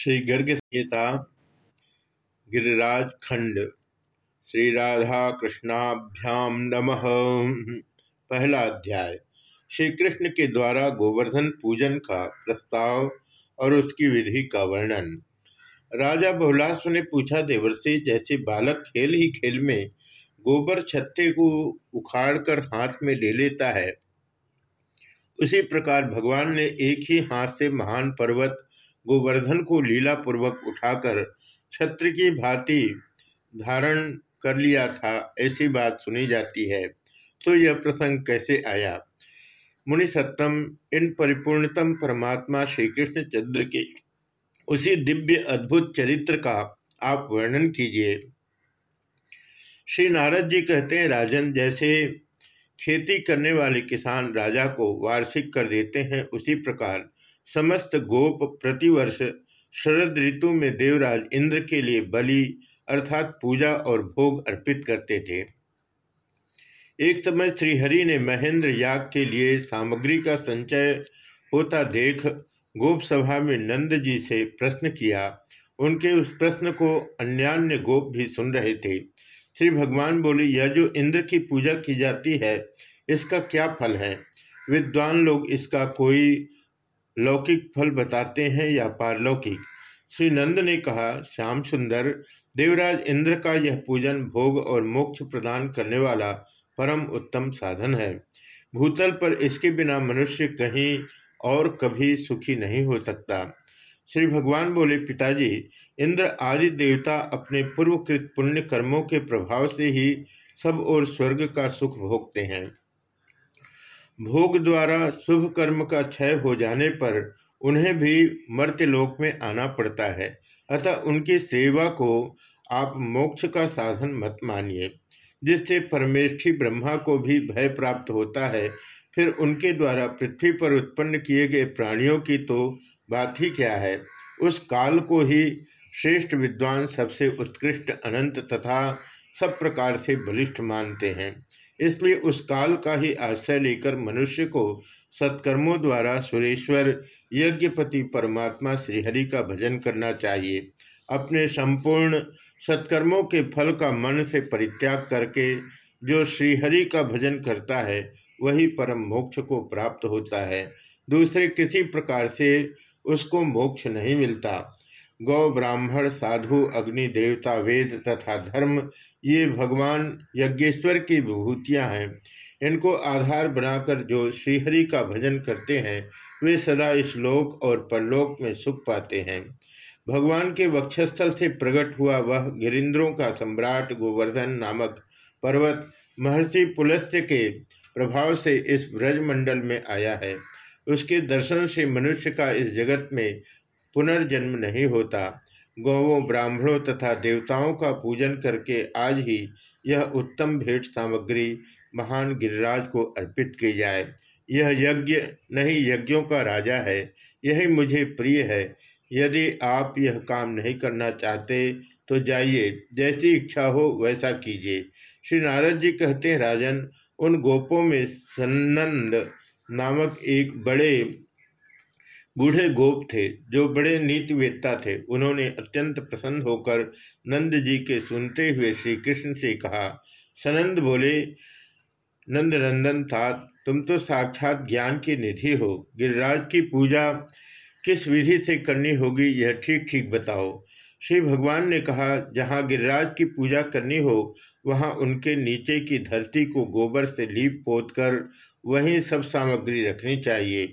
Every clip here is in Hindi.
श्री गर्ग संहिता गिरिराज खंड, श्री राधा कृष्णाभ्याम नमः। पहला अध्याय। श्री कृष्ण के द्वारा गोवर्धन पूजन का प्रस्ताव और उसकी विधि का वर्णन। राजा बहुलास्व ने पूछा देवर्षि, जैसे बालक खेल ही खेल में गोबर छत्ते को उखाड़कर हाथ में ले लेता है, उसी प्रकार भगवान ने एक ही हाथ से महान पर्वत गोवर्धन को लीला पूर्वक उठाकर छत्र की भांति धारण कर लिया था, ऐसी बात सुनी जाती है। तो यह प्रसंग कैसे आया? मुनि सत्तम इन परिपूर्णतम परमात्मा श्री कृष्ण चंद्र के उसी दिव्य अद्भुत चरित्र का आप वर्णन कीजिए। श्री नारद जी कहते हैं, राजन, जैसे खेती करने वाले किसान राजा को वार्षिक कर देते हैं, उसी प्रकार समस्त गोप प्रतिवर्ष शरद ऋतु में देवराज इंद्र के लिए बलि अर्थात पूजा और भोग अर्पित करते थे। एक समय श्रीहरि ने महेंद्र याग के लिए सामग्री का संचय होता देख गोप सभा में नंद जी से प्रश्न किया। उनके उस प्रश्न को अन्यान्य गोप भी सुन रहे थे। श्री भगवान बोले, यह जो इंद्र की पूजा की जाती है, इसका क्या फल है? विद्वान लोग इसका कोई लौकिक फल बताते हैं या पारलौकिक? श्री नंद ने कहा, श्याम सुंदर, देवराज इंद्र का यह पूजन भोग और मोक्ष प्रदान करने वाला परम उत्तम साधन है। भूतल पर इसके बिना मनुष्य कहीं और कभी सुखी नहीं हो सकता। श्री भगवान बोले, पिताजी, इंद्र आदि देवता अपने पूर्वकृत पुण्य कर्मों के प्रभाव से ही सब और स्वर्ग का सुख भोगते हैं। भोग द्वारा शुभ कर्म का क्षय हो जाने पर उन्हें भी मर्त्यलोक में आना पड़ता है। अतः उनकी सेवा को आप मोक्ष का साधन मत मानिए। जिससे परमेष्ठी ब्रह्मा को भी भय प्राप्त होता है, फिर उनके द्वारा पृथ्वी पर उत्पन्न किए गए प्राणियों की तो बात ही क्या है? उस काल को ही श्रेष्ठ विद्वान सबसे उत्कृष्ट अनंत तथा सब प्रकार से बलिष्ठ मानते हैं। इसलिए उस काल का ही आश्रय लेकर मनुष्य को सत्कर्मों द्वारा सुरेश्वर, यज्ञपति, परमात्मा, श्रीहरि का भजन करना चाहिए। अपने संपूर्ण सत्कर्मों के फल का मन से परित्याग करके जो श्रीहरि का भजन करता है, वही परम मोक्ष को प्राप्त होता है। दूसरे किसी प्रकार से उसको मोक्ष नहीं मिलता। गौ ब्राह्मण, साधु, अग्नि देवता, वेद तथा धर्म, ये भगवान यज्ञेश्वर की विभूतियाँ हैं। इनको आधार बनाकर जो श्रीहरि का भजन करते हैं, वे सदा इस लोक और परलोक में सुख पाते हैं। भगवान के वक्षस्थल से प्रकट हुआ वह गिरिंद्रों का सम्राट गोवर्धन नामक पर्वत महर्षि पुलस्त्य के प्रभाव से इस ब्रजमंडल में आया है। उसके दर्शन से मनुष्य का इस जगत में पुनर्जन्म नहीं होता। गौवों, ब्राह्मणों तथा देवताओं का पूजन करके आज ही यह उत्तम भेंट सामग्री महान गिरिराज को अर्पित की जाए। यह यज्ञ नहीं, यज्ञों का राजा है। यही मुझे प्रिय है। यदि आप यह काम नहीं करना चाहते तो जाइए, जैसी इच्छा हो वैसा कीजिए। श्री नारद जी कहते हैं, राजन, उन गोपों में सन्नंद नामक एक बड़े बूढ़े गोप थे, जो बड़े नीतिवेत्ता थे, उन्होंने अत्यंत प्रसन्न होकर नंद जी के सुनते हुए श्री कृष्ण से कहा, सनंद बोले नंद नंदन था तुम तो साक्षात ज्ञान की निधि हो। गिरिराज की पूजा किस विधि से करनी होगी, यह ठीक ठीक बताओ। श्री भगवान ने कहा, जहाँ गिरिराज की पूजा करनी हो, वहाँ उनके नीचे की धरती को गोबर से लीप पोत कर वहीं सब सामग्री रखनी चाहिए।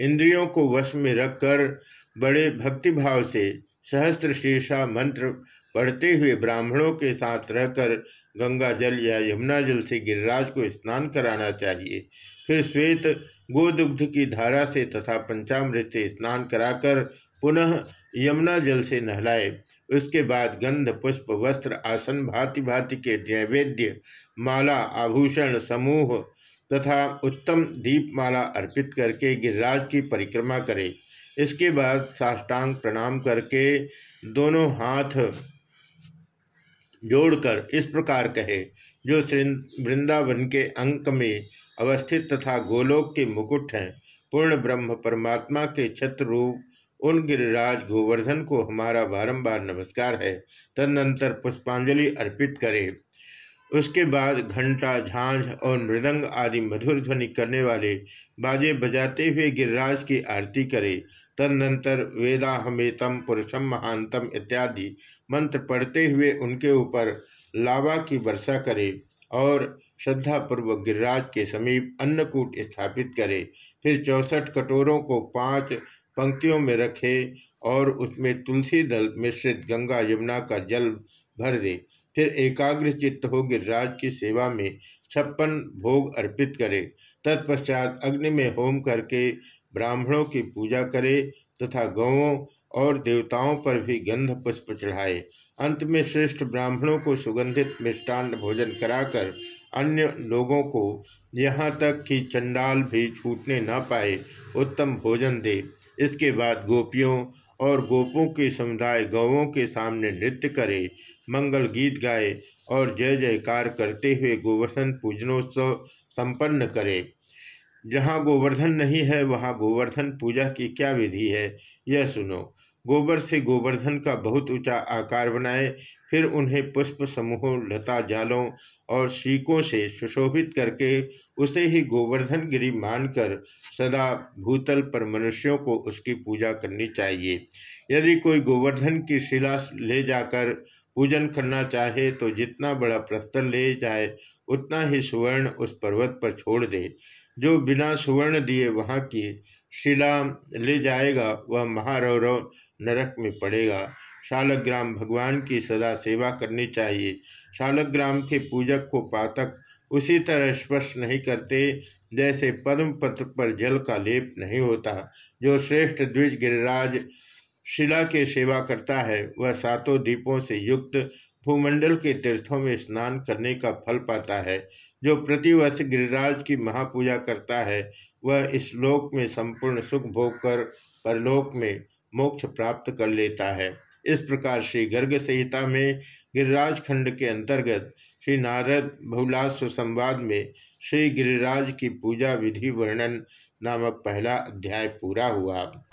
इंद्रियों को वश में रखकर बड़े भक्तिभाव से सहस्त्र शीर्षा मंत्र पढ़ते हुए ब्राह्मणों के साथ रहकर गंगा जल या यमुना जल से गिरिराज को स्नान कराना चाहिए। फिर श्वेत गोदुग्ध की धारा से तथा पंचामृत से स्नान कराकर पुनः यमुना जल से नहलाए। उसके बाद गंध, पुष्प, वस्त्र, आसन भांति भांति के नैवेद्य, माला, आभूषण, समूह तथा उत्तम दीपमाला अर्पित करके गिरिराज की परिक्रमा करे। इसके बाद साष्टांग प्रणाम करके दोनों हाथ जोड़कर इस प्रकार कहे, जो वृंदावन के अंक में अवस्थित तथा गोलोक के मुकुट हैं, पूर्ण ब्रह्म परमात्मा के छत्र रूप उन गिरिराज गोवर्धन को हमारा बारंबार नमस्कार है। तदनंतर पुष्पांजलि अर्पित करे। उसके बाद घंटा, झांझ और मृदंग आदि मधुर ध्वनि करने वाले बाजे बजाते हुए गिरिराज की आरती करे। तदनंतर वेदाहमेतम, पुरुषम महांतम इत्यादि मंत्र पढ़ते हुए उनके ऊपर लावा की वर्षा करे और श्रद्धापूर्वक गिरिराज के समीप अन्नकूट स्थापित करे। फिर चौसठ कटोरों को पाँच पंक्तियों में रखे और उसमें तुलसी दल मिश्रित गंगा यमुना का जल भर दे। फिर एकाग्र चित्त हो गिरिराज की सेवा में छप्पन भोग अर्पित करे। तत्पश्चात अग्नि में होम करके ब्राह्मणों की पूजा करे तथा गौों और देवताओं पर भी गंध पुष्प चढ़ाए। अंत में श्रेष्ठ ब्राह्मणों को सुगंधित मिष्टान्न भोजन कराकर अन्य लोगों को यहाँ तक कि चंडाल भी छूटने न पाए उत्तम भोजन दे। इसके बाद गोपियों और गोपों के समुदाय गौों के सामने नृत्य करे। मंगल गीत गाए और जय जयकार करते हुए गोवर्धन पूजनोत्सव संपन्न करे। जहाँ गोवर्धन नहीं है, वहाँ गोवर्धन पूजा की क्या विधि है, यह सुनो। गोबर से गोवर्धन का बहुत ऊँचा आकार बनाए, फिर उन्हें पुष्प समूहों, लता जालों और शीकों से सुशोभित करके उसे ही गोवर्धन गिरी मानकर सदा भूतल पर मनुष्यों को उसकी पूजा करनी चाहिए। यदि कोई गोवर्धन की शिला ले जाकर पूजन करना चाहे तो जितना बड़ा प्रस्तर ले जाए, उतना ही सुवर्ण उस पर्वत पर छोड़ दे। जो बिना सुवर्ण दिए वहाँ की शिला ले जाएगा, वह महारौरव नरक में पड़ेगा। शालग्राम भगवान की सदा सेवा करनी चाहिए। शालग्राम के पूजक को पातक उसी तरह स्पर्श नहीं करते, जैसे पद्म पत्र पर जल का लेप नहीं होता, जो श्रेष्ठ द्विज गिरिराज शिला के सेवा करता है, वह सातों दीपों से युक्त भूमंडल के तीर्थों में स्नान करने का फल पाता है, जो प्रतिवर्ष गिरिराज की महापूजा करता है। वह इस लोक में संपूर्ण सुख भोग कर परलोक में मोक्ष प्राप्त कर लेता है। इस प्रकार श्री गर्ग संहिता में गिरिराज खंड के अंतर्गत श्री नारद बहुलास्व संवाद में श्री गिरिराज की पूजा विधि वर्णन नामक पहला अध्याय पूरा हुआ।